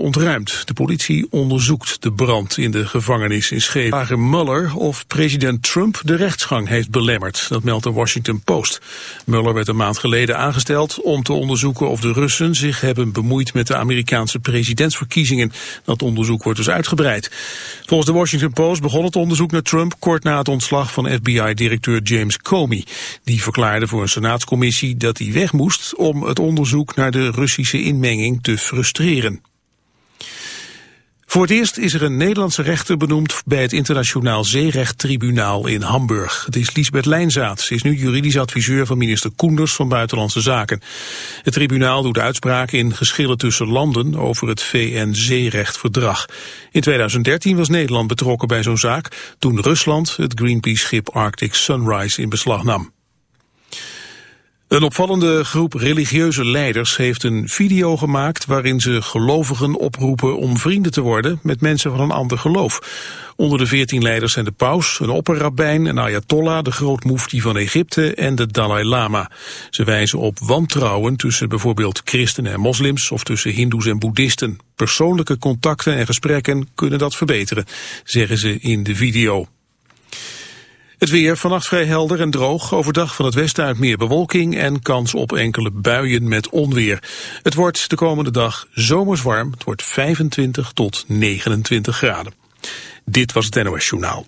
ontruimd. De politie onderzoekt de brand in de gevangenis in Scheveningen. Mueller of president Trump de rechtsgang heeft belemmerd. Dat meldt de Washington Post. Mueller werd een maand geleden aangesteld om te onderzoeken of de Russen zich hebben bemoeid met de Amerikaanse presidentsverkiezingen. Dat onderzoek wordt dus uitgebreid. Volgens de Washington Post begon het onderzoek naar Trump kort na het ontslag van FBI-directeur James Comey. Die verklaarde voor een senaatscommissie dat hij weg moest om het onderzoek naar de Russische inmenging te frustreren. Voor het eerst is er een Nederlandse rechter benoemd bij het Internationaal Zeerechttribunaal in Hamburg. Het is Lisbeth Lijnzaad. Ze is nu juridisch adviseur van minister Koenders van Buitenlandse Zaken. Het tribunaal doet uitspraken in geschillen tussen landen over het VN-zeerechtverdrag. In 2013 was Nederland betrokken bij zo'n zaak toen Rusland het Greenpeace-schip Arctic Sunrise in beslag nam. Een opvallende groep religieuze leiders heeft een video gemaakt waarin ze gelovigen oproepen om vrienden te worden met mensen van een ander geloof. Onder de veertien leiders zijn de paus, een opperrabijn, een ayatollah, de grootmoefti van Egypte en de Dalai Lama. Ze wijzen op wantrouwen tussen bijvoorbeeld christenen en moslims of tussen hindoes en boeddhisten. Persoonlijke contacten en gesprekken kunnen dat verbeteren, zeggen ze in de video. Het weer vannacht vrij helder en droog. Overdag van het westen uit meer bewolking en kans op enkele buien met onweer. Het wordt de komende dag zomers warm. Het wordt 25 tot 29 graden. Dit was het NOS Journaal.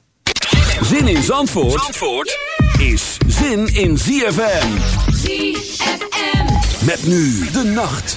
Zin in Zandvoort, Zandvoort is zin in ZFM. ZFM. Met nu de nacht.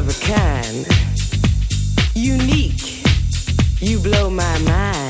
Of a kind. Unique, you blow my mind.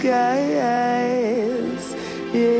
slow. Mm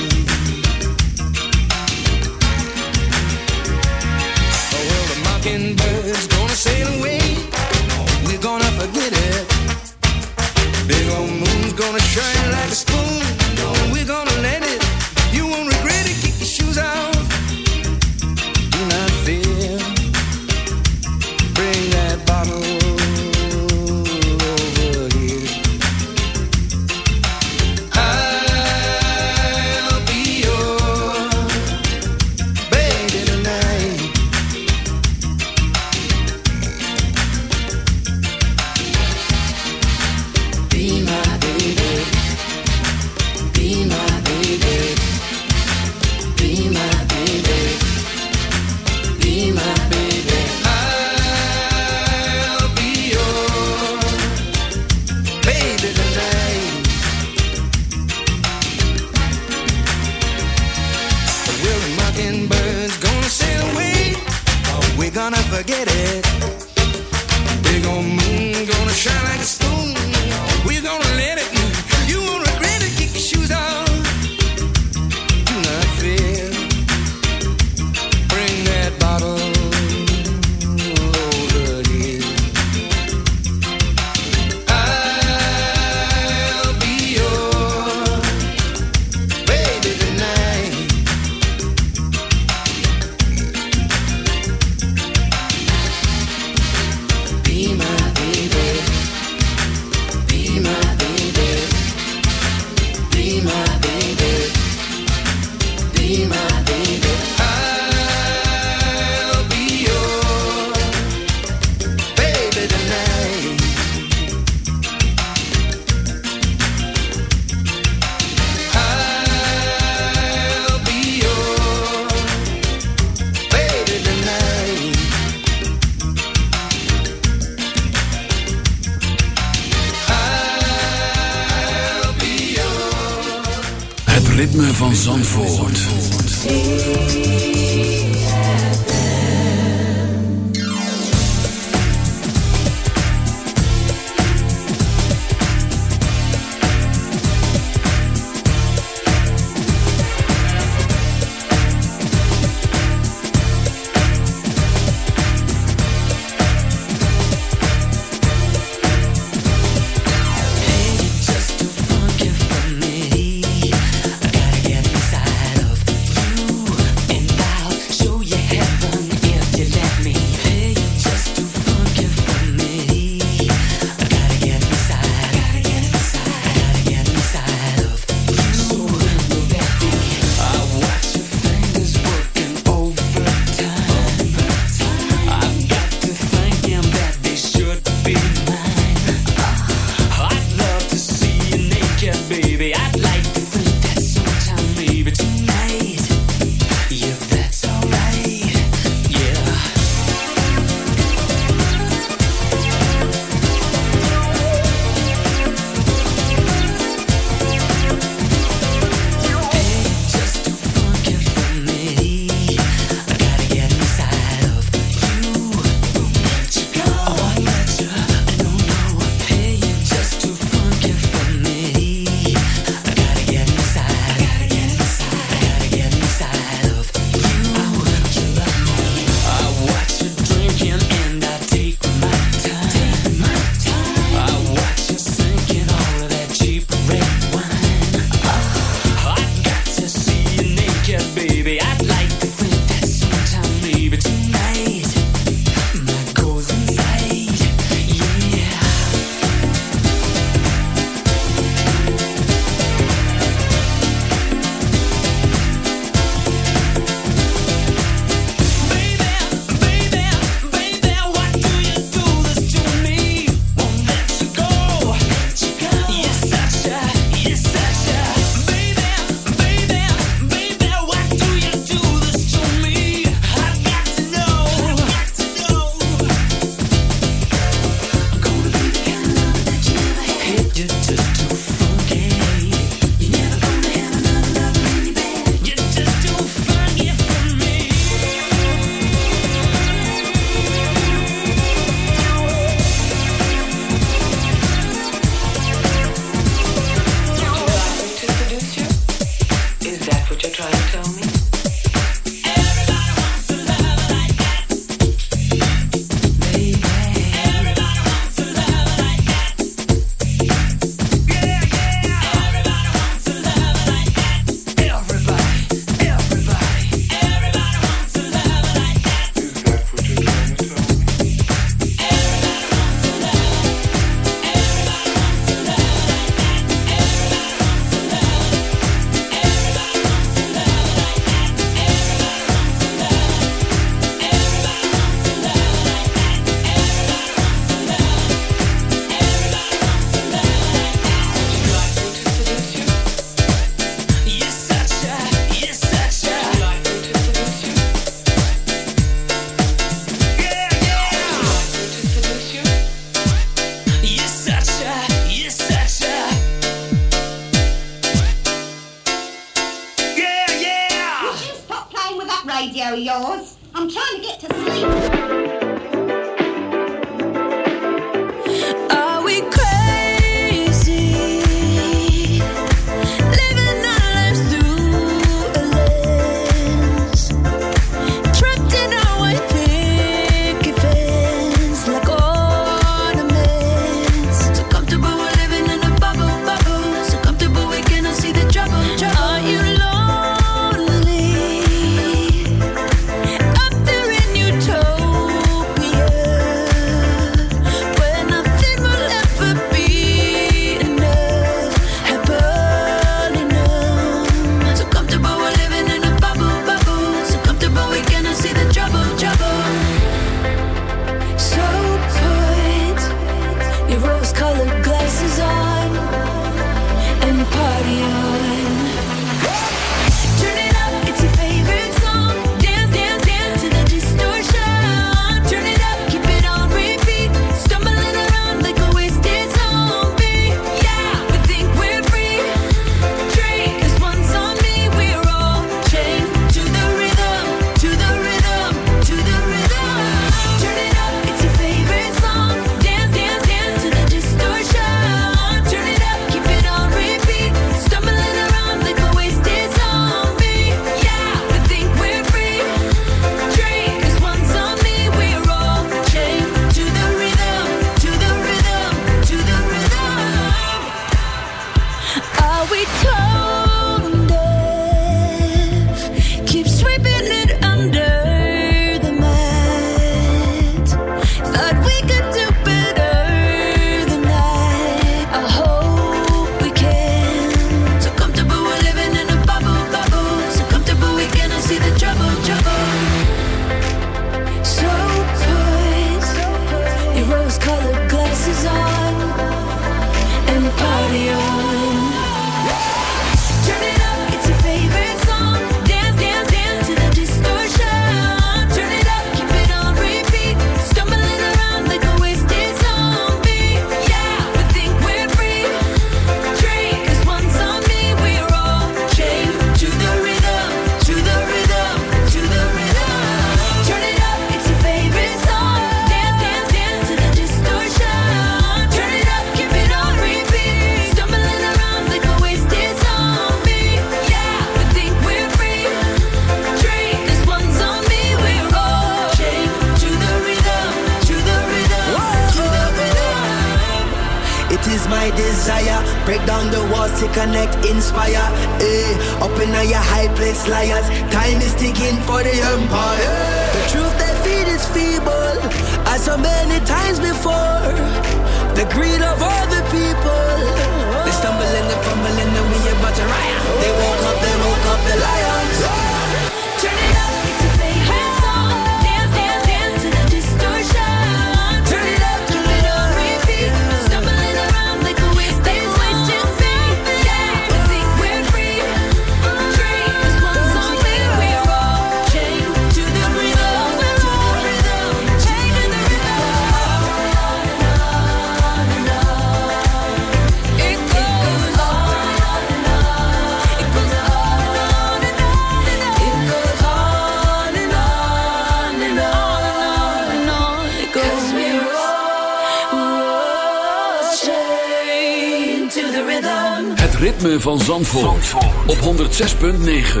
Van Zandvoort, op 106.9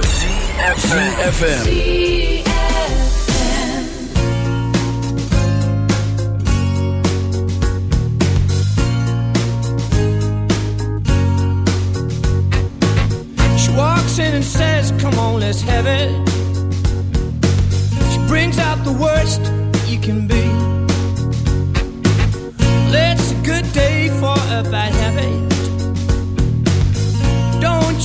FM. She walks in and says, Come on, let's have it. She brings out the worst you can be. It's a good day for a bad habit.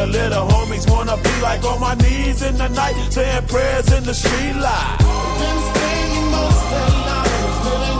the little homies wanna be like on my knees in the night, saying prayers in the street light. Been staying most